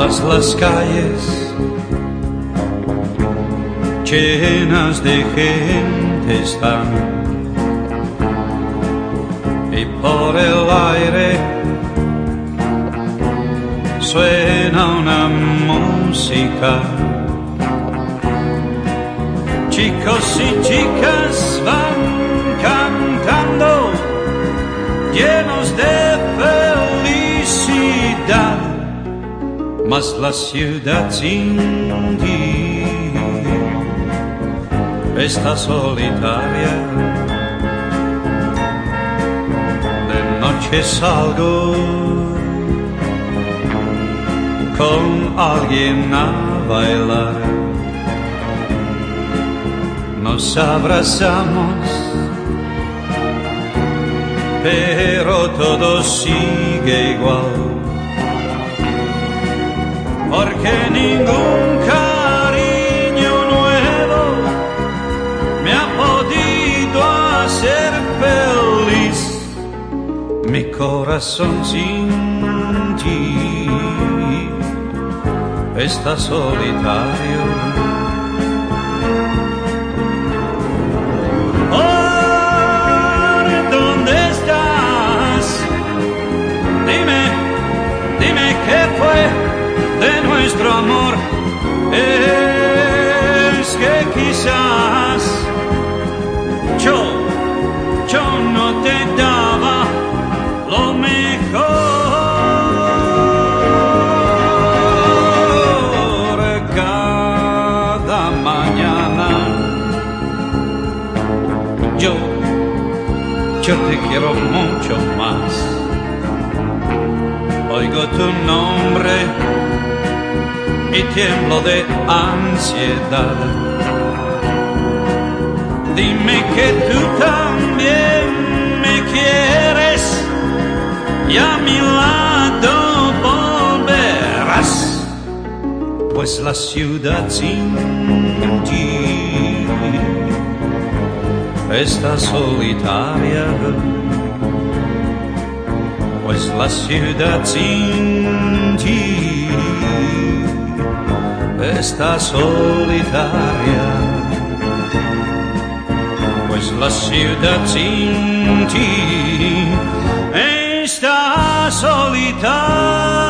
mas las calles llenas de gente están y por el aire suena una música. Chicos y chicas van mas la ciudad sin ti está solitaria. De noche salgo con alguien a bailar. Nos abrazamos, pero todo sigue igual. Porque ningún cariño nuevo me ha podido hacer feliz. Mi corazón sin ti está solitario. Amor. Es que quizás yo, yo no te daba lo mejor cada mañana. Yo, yo te quiero mucho más. Oigo tu nombre y tiemblo de ansiedad. Dime que tú también me quieres y a mi lado volverás, pues la ciudad sin ti está solitaria, pues la ciudad sin ti está solitaria pues la ciudad sin ti está solitaria.